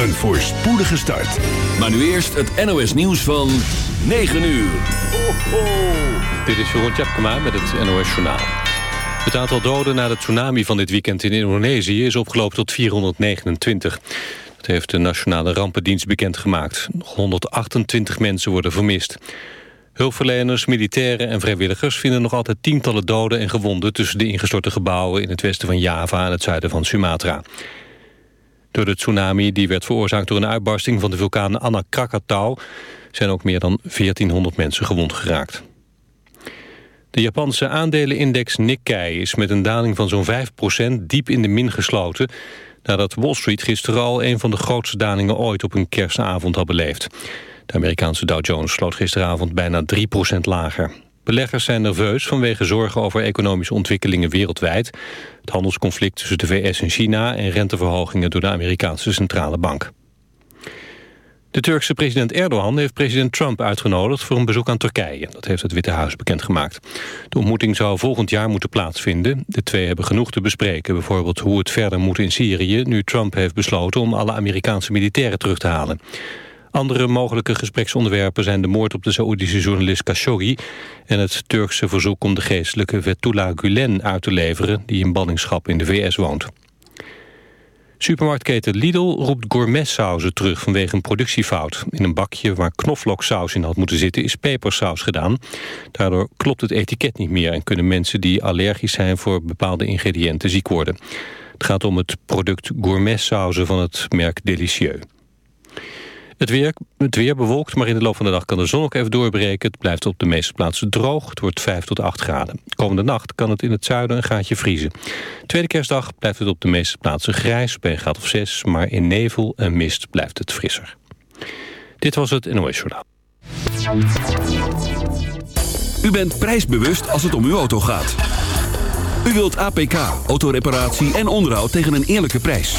een voorspoedige start. Maar nu eerst het NOS nieuws van 9 uur. Ho, ho. Dit is Jeroen Tjepkema met het NOS Journaal. Het aantal doden na de tsunami van dit weekend in Indonesië... is opgelopen tot 429. Dat heeft de Nationale Rampendienst bekendgemaakt. Nog 128 mensen worden vermist. Hulpverleners, militairen en vrijwilligers vinden nog altijd tientallen doden en gewonden... tussen de ingestorte gebouwen in het westen van Java en het zuiden van Sumatra. Door de tsunami, die werd veroorzaakt door een uitbarsting van de vulkaan Anak Krakatau... zijn ook meer dan 1400 mensen gewond geraakt. De Japanse aandelenindex Nikkei is met een daling van zo'n 5% diep in de min gesloten... nadat Wall Street gisteren al een van de grootste dalingen ooit op een kerstavond had beleefd. De Amerikaanse Dow Jones sloot gisteravond bijna 3% lager. Beleggers zijn nerveus vanwege zorgen over economische ontwikkelingen wereldwijd... het handelsconflict tussen de VS en China... en renteverhogingen door de Amerikaanse Centrale Bank. De Turkse president Erdogan heeft president Trump uitgenodigd... voor een bezoek aan Turkije. Dat heeft het Witte Huis bekendgemaakt. De ontmoeting zou volgend jaar moeten plaatsvinden. De twee hebben genoeg te bespreken. Bijvoorbeeld hoe het verder moet in Syrië... nu Trump heeft besloten om alle Amerikaanse militairen terug te halen. Andere mogelijke gespreksonderwerpen zijn de moord op de Saoedische journalist Khashoggi... en het Turkse verzoek om de geestelijke Fethullah Gulen uit te leveren... die in ballingschap in de VS woont. Supermarktketen Lidl roept gourmetsauzen terug vanwege een productiefout. In een bakje waar knoflooksaus in had moeten zitten is pepersaus gedaan. Daardoor klopt het etiket niet meer en kunnen mensen die allergisch zijn voor bepaalde ingrediënten ziek worden. Het gaat om het product gourmetsauzen van het merk Delicieux. Het weer, het weer bewolkt, maar in de loop van de dag kan de zon ook even doorbreken. Het blijft op de meeste plaatsen droog. Het wordt 5 tot 8 graden. Komende nacht kan het in het zuiden een gaatje vriezen. Tweede kerstdag blijft het op de meeste plaatsen grijs, bij een graad of 6. Maar in nevel en mist blijft het frisser. Dit was het NOS Journaal. U bent prijsbewust als het om uw auto gaat. U wilt APK, autoreparatie en onderhoud tegen een eerlijke prijs.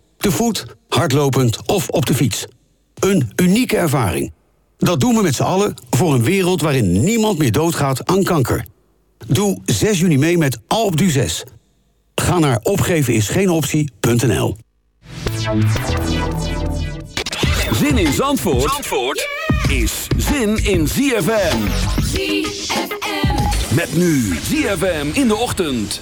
Te voet, hardlopend of op de fiets. Een unieke ervaring. Dat doen we met z'n allen voor een wereld waarin niemand meer doodgaat aan kanker. Doe 6 juni mee met Alp du 6. Ga naar opgevenisgeenoptie.nl Zin in Zandvoort, Zandvoort is zin in ZFM. ZFM. Met nu ZFM in de ochtend.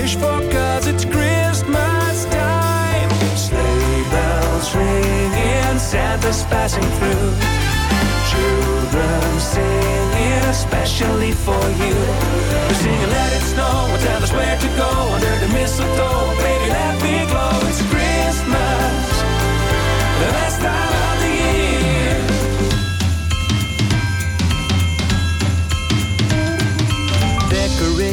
wish for, cause it's Christmas time. Sleigh bells ringing, Santa's passing through. Children singing, especially for you. We're singing, let it snow, and tell us where to go under the mistletoe. Baby, let me glow, it's Christmas, the best time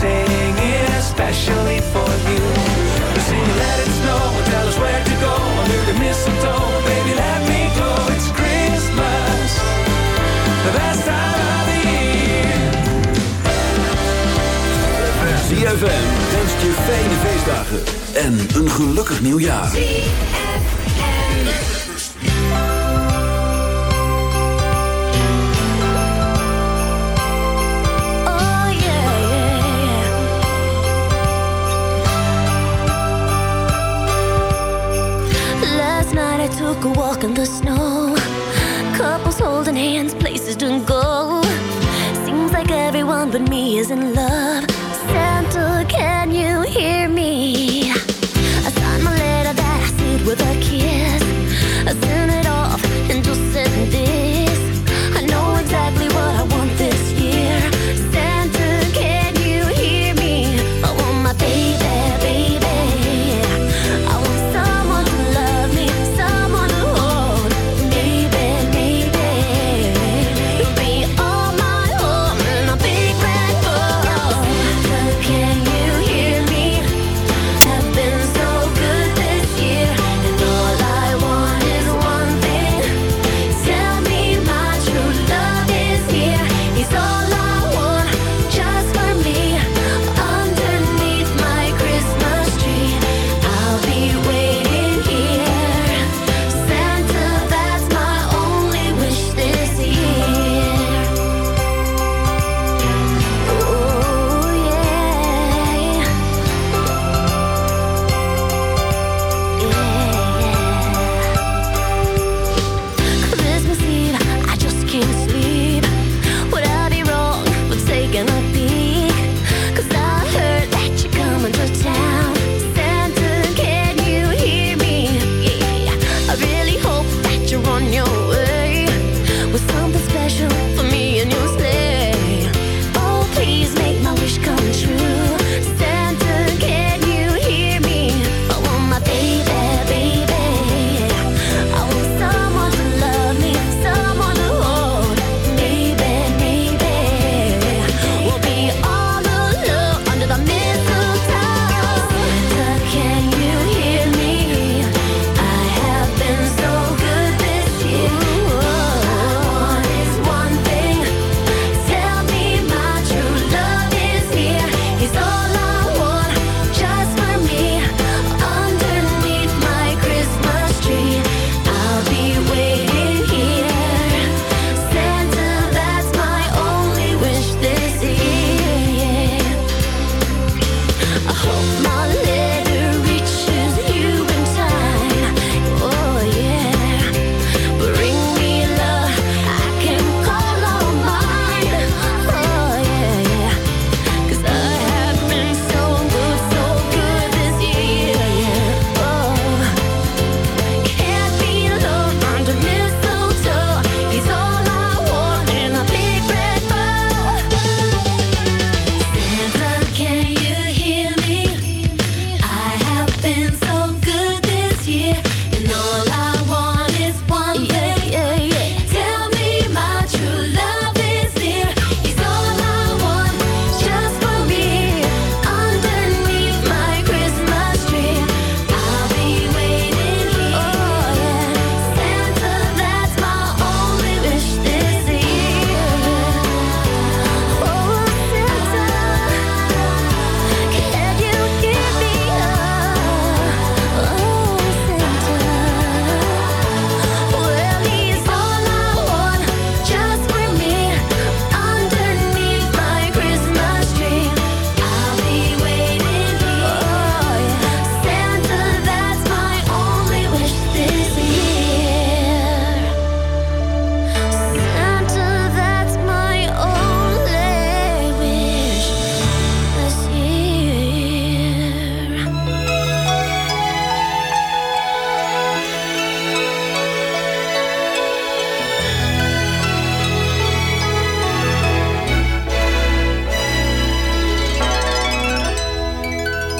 singing, especially for you. They sing, let it snow, and tell us where to go under the mistletoe. Baby, let me go, it's Christmas, the best time of the year. ZFM wenst je fijne feestdagen en een gelukkig nieuwjaar. Took a walk in the snow. Couples holding hands, places to go. Seems like everyone but me is in love.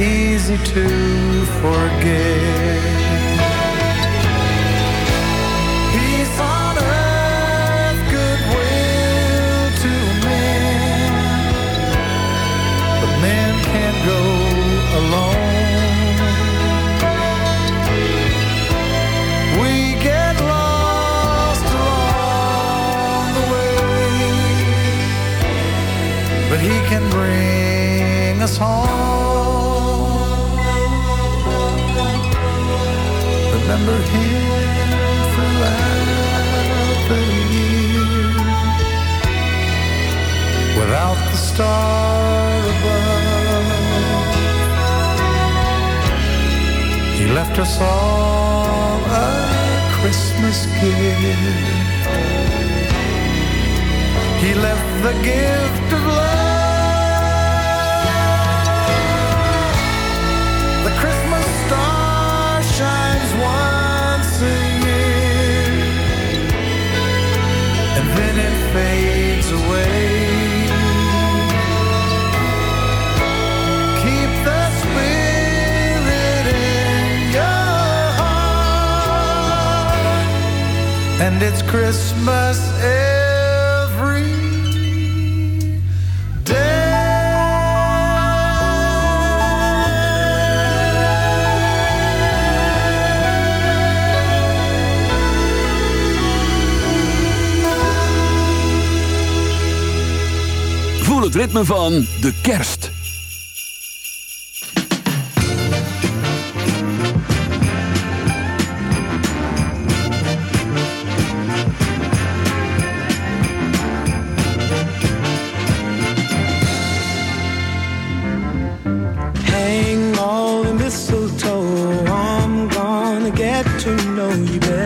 easy to forget. Ritme van de kerst. Hang all the mistletoe. I'm gonna get to know you better.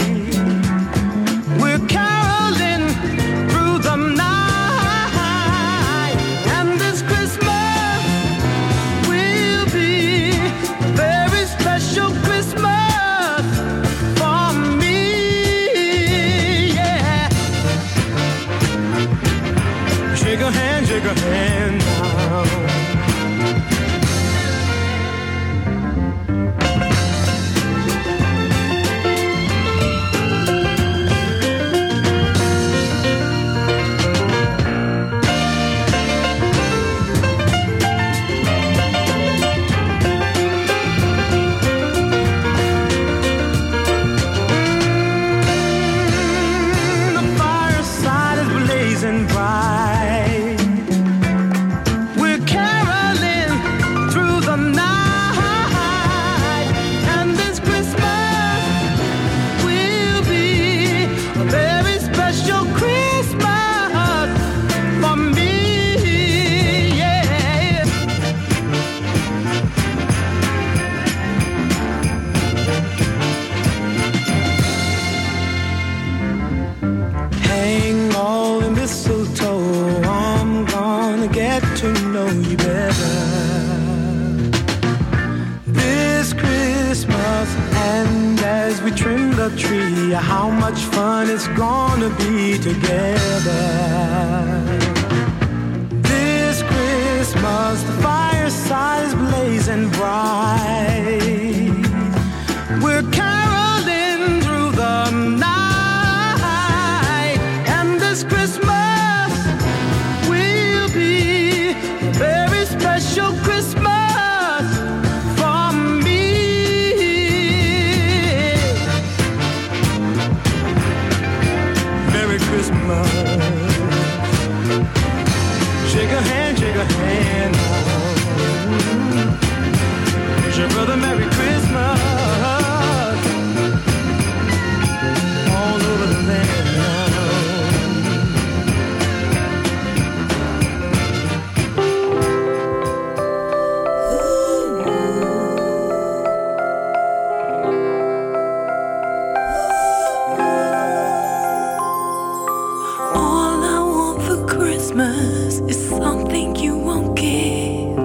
Christmas is something you won't give.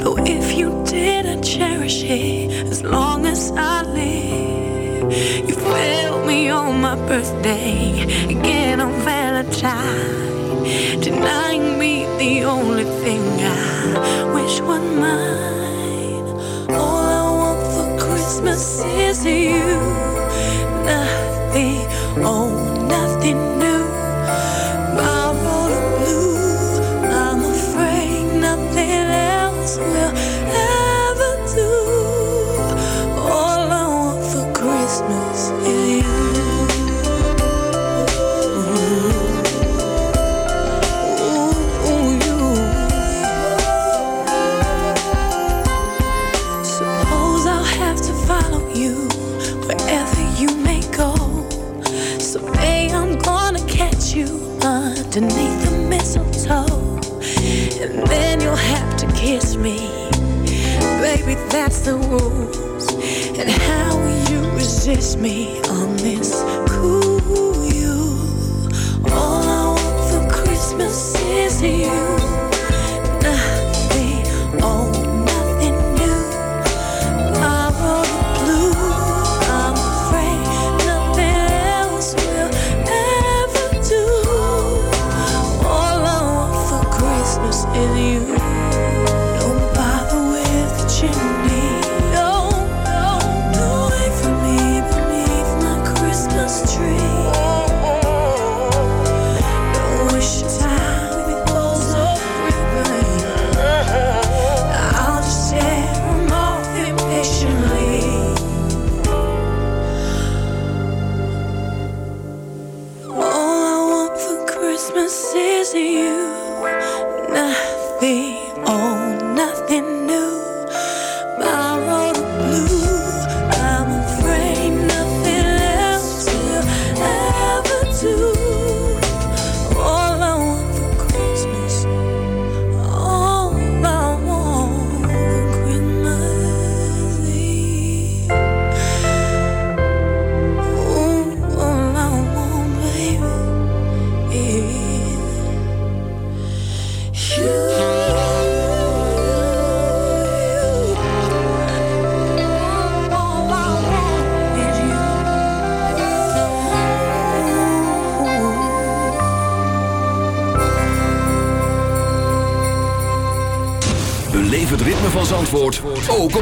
Though if you did, I'd cherish it as long as I live. You failed me on my birthday, again on Valentine, denying me the only thing I wish was mine. All I want for Christmas is you, nothing. Oh. me. Baby, that's the rules. And how you resist me on this.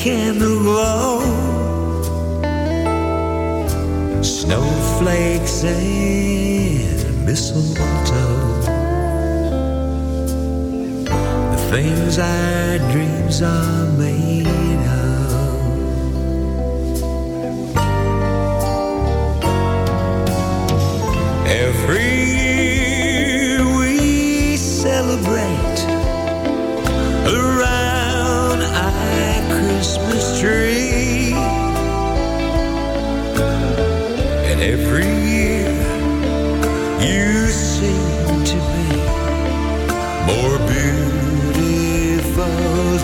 candle glow, snowflakes and mistletoe. The things our dreams are made of.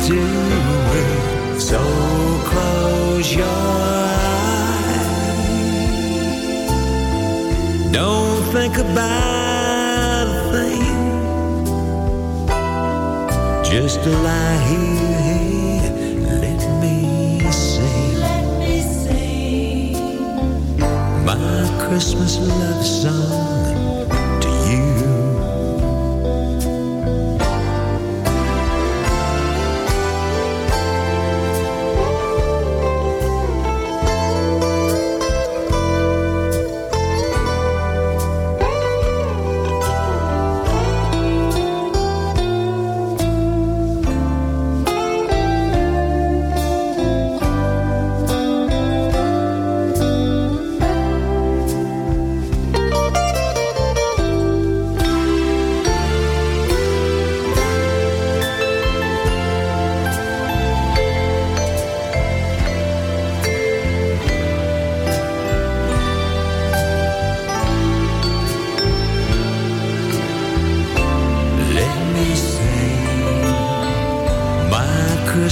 do it. So close your eyes. Don't think about a thing. Just lie here, here. Let me sing. My Christmas love song.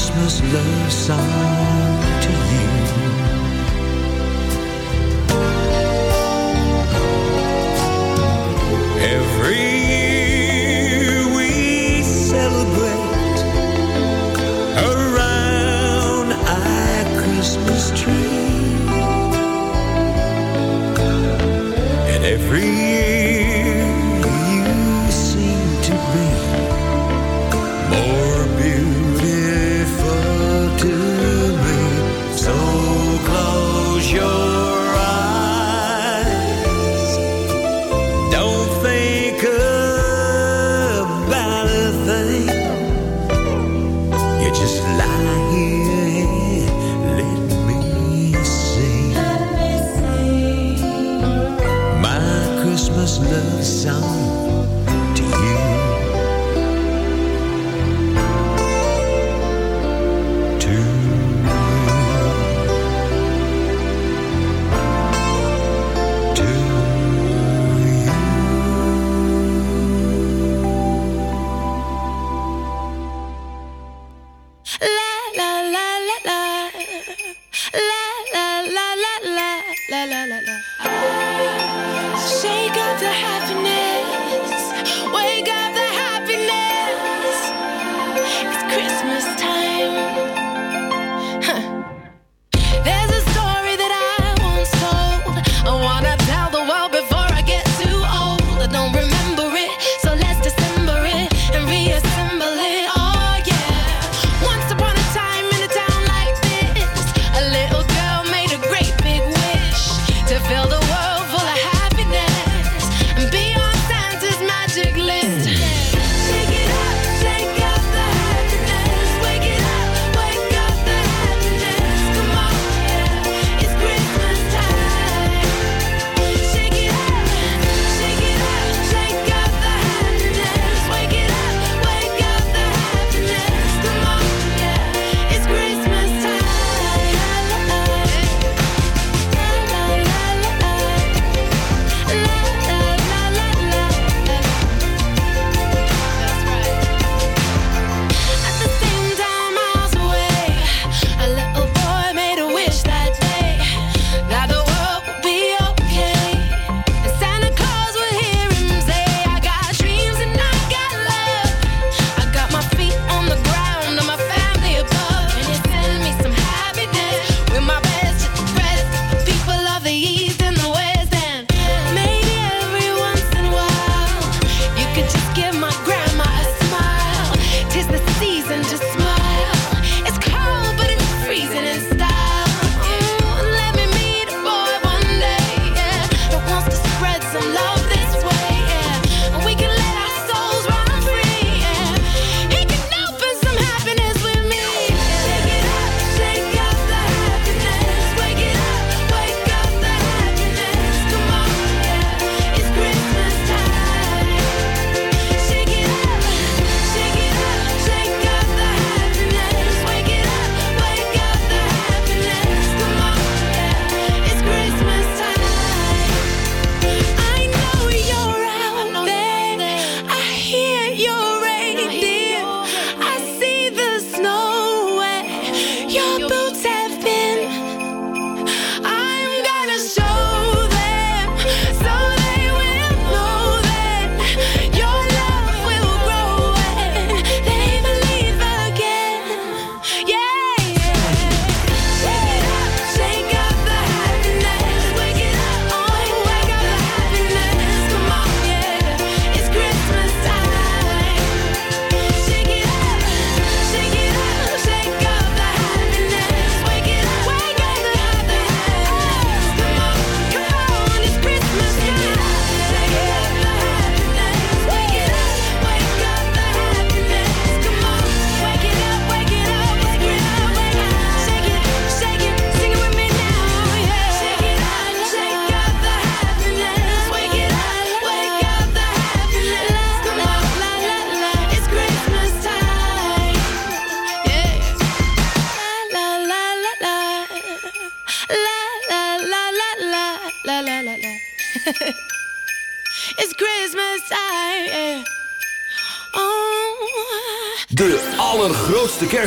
Christmas love song.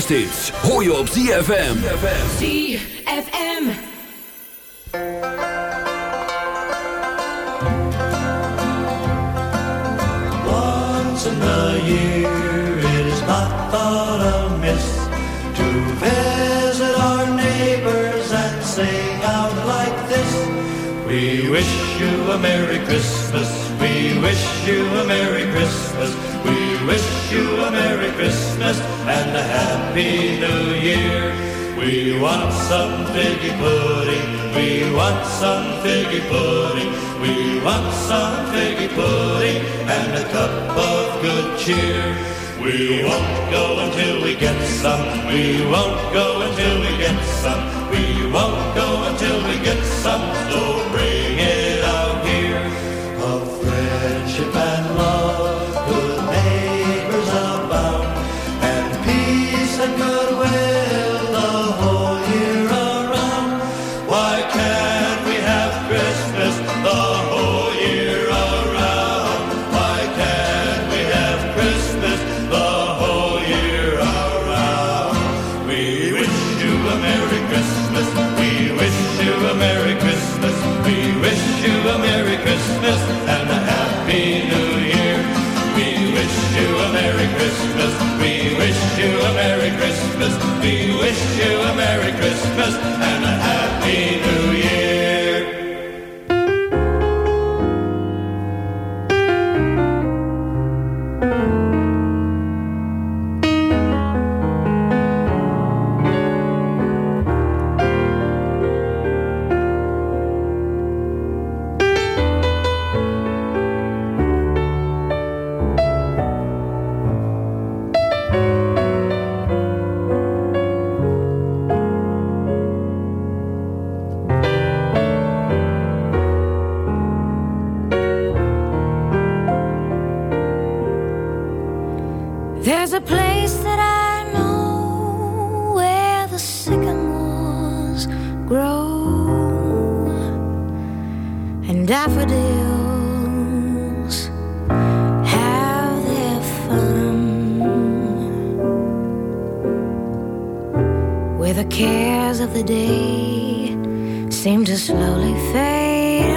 Allergrootste kersthits hoor je op ZFM. ZFM. Once in a year it is not thought amiss to visit our neighbors and sing out like this. We wish you a Merry Christmas. Happy New Year. We want some figgy pudding. We want some figgy pudding. We want some figgy pudding and a cup of good cheer. We won't go until we get some. We won't go until we get some. We won't go until we get some. So bring it out here. Of friendship Christmas and a of the day seem to slowly fade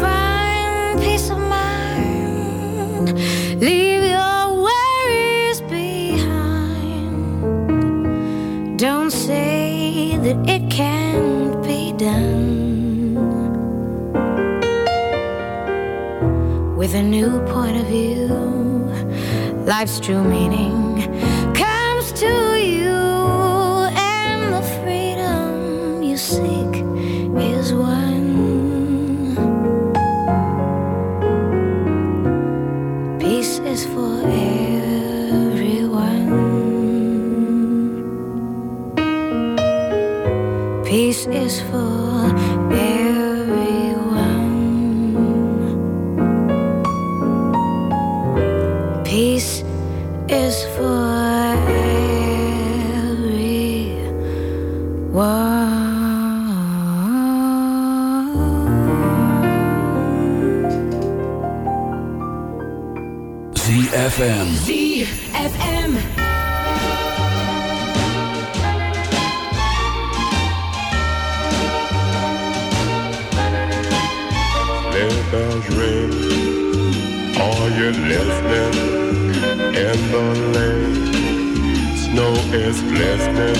find peace of mind, leave your worries behind. Don't say that it can't be done. With a new point of view, life's true meaning heavenly. Snow is glistening,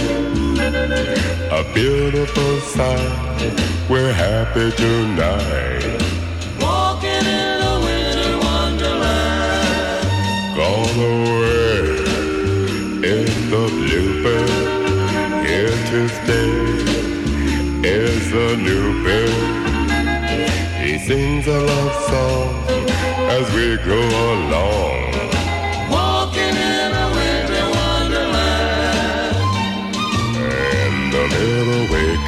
a beautiful sight. We're happy tonight. Walking in a winter wonderland. Gone away in the bluebird. Here to stay is a new bird. He sings a love song as we go along.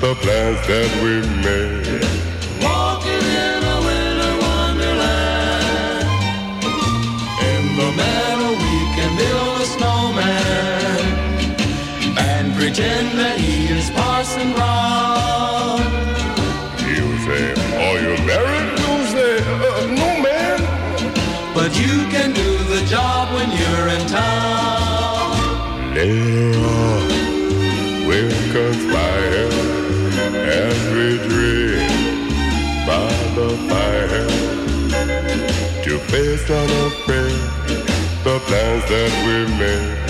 the plans that we made. son of prayer, the plans that we made.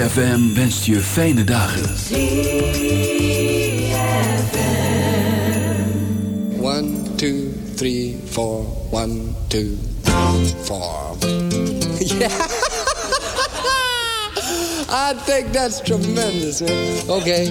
ZFM wenst je fijne dagen. One, two, three, four. One, two, four. yeah. I think that's tremendous. Man. Okay.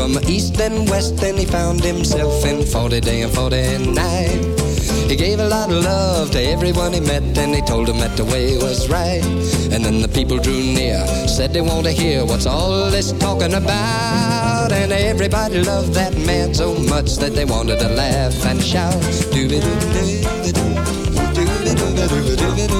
He come east and west and he found himself in 40 day and 40 night. He gave a lot of love to everyone he met and he told them that the way was right. And then the people drew near, said they want to hear what's all this talking about. And everybody loved that man so much that they wanted to laugh and shout. But a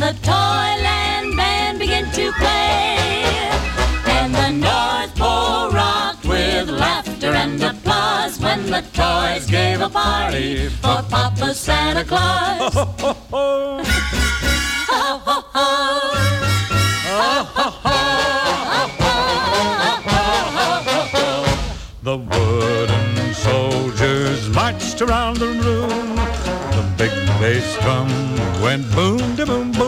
And the Toyland band began to play, and the North Pole rocked with laughter and applause when the toys gave a party for Papa Santa Claus. Ho, ho, ho. The wooden soldiers marched around the room. The big bass drum went boom, da boom, boom, boom.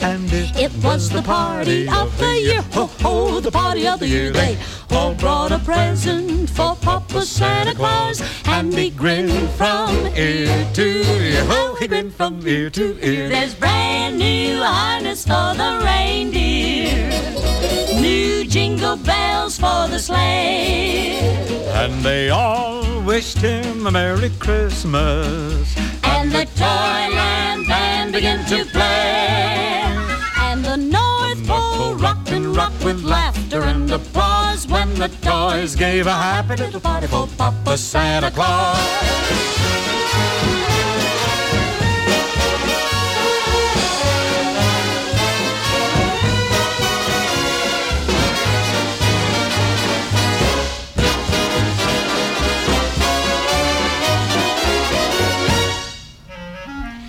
And it, It was the party of the year. Ho, ho, the party of the year. They all brought a present for Papa Santa Claus. And he grinned from ear to ear. Ho, he grinned from ear to ear. There's brand new harness for the reindeer. New jingle bells for the sleigh. and they all wished him a Merry Christmas. And the Toyland band began to play. With laughter and applause when the toys gave a happy little party for Papa Santa Claus.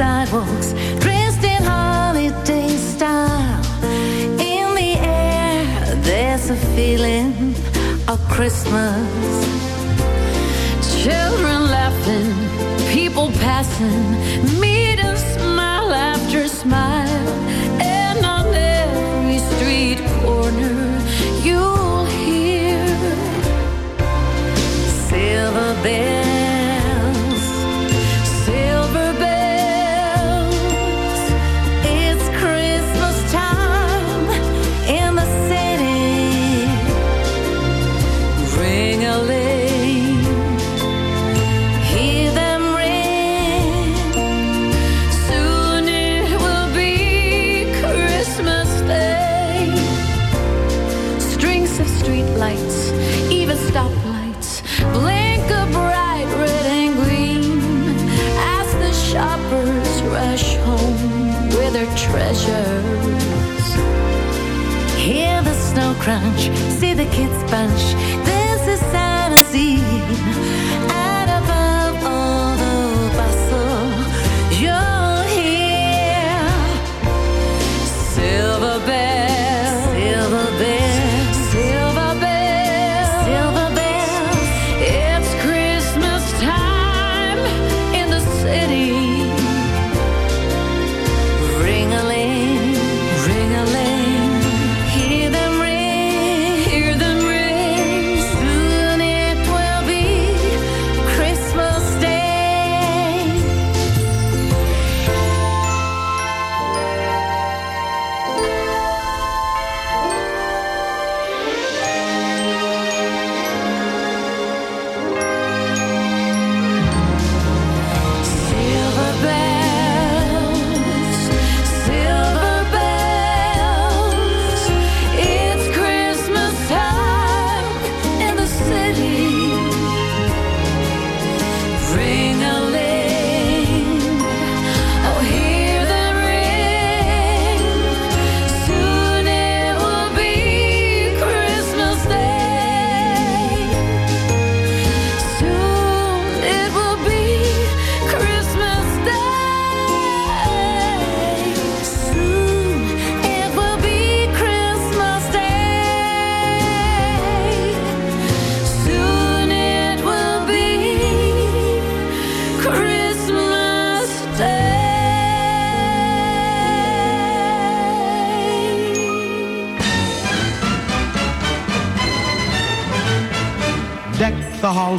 sidewalks, dressed in holiday style. In the air, there's a feeling of Christmas. Children laughing, people passing, kids bunch.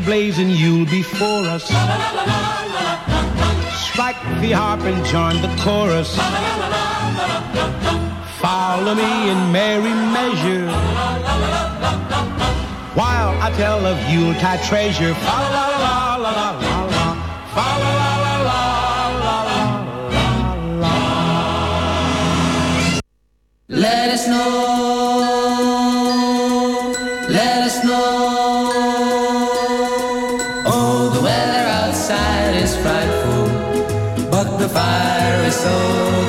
See you'll be for us. Strike the harp and join the chorus. Follow me in merry measure. While I tell of Yuletide treasure. Let us know. Fire is so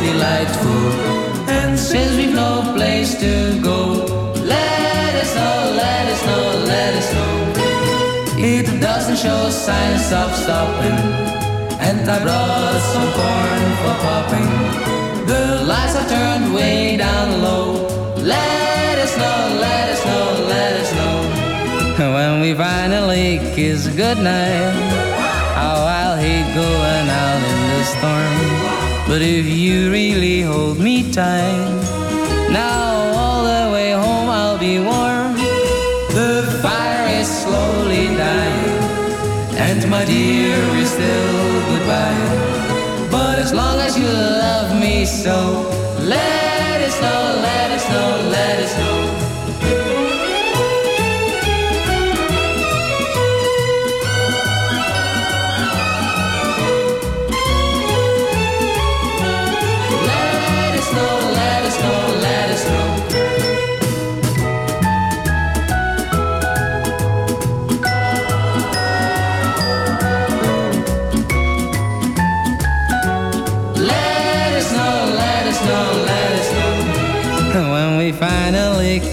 delightful. And since we've no place to go, let us know, let us know, let us know. It doesn't show signs of stopping, and I brought some corn for popping. The lights are turned way down low. Let us know, let us know, let us know. When we finally kiss goodnight, how I'll hate going storm. But if you really hold me tight, now all the way home I'll be warm. The fire is slowly dying, and my dear is still goodbye. But as long as you love me so, let us know, let us know, let us know.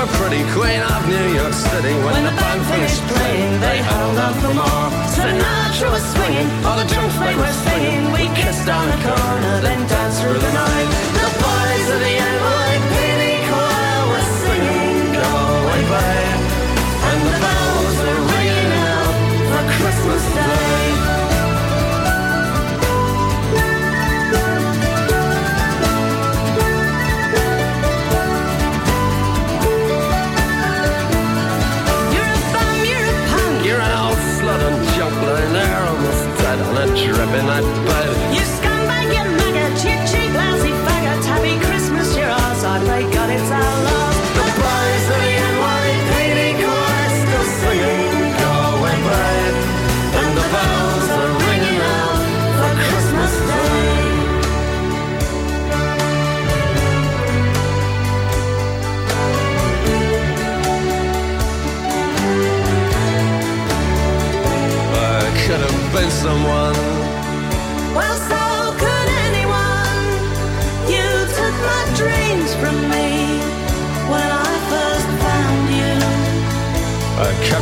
Were pretty queen of New York City. When, When the band finished playing, they held out for more. Sinatra was swinging, all the drunk folk were singing. We kissed on the corner, then danced through the night. The boys of the NYPD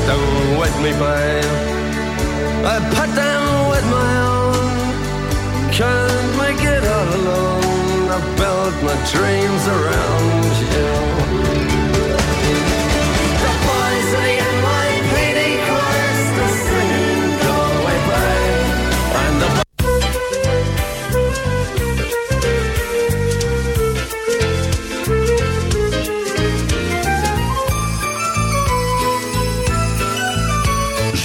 Them with me, babe. I put them with my own. Can't make it all alone. I built my dreams around you.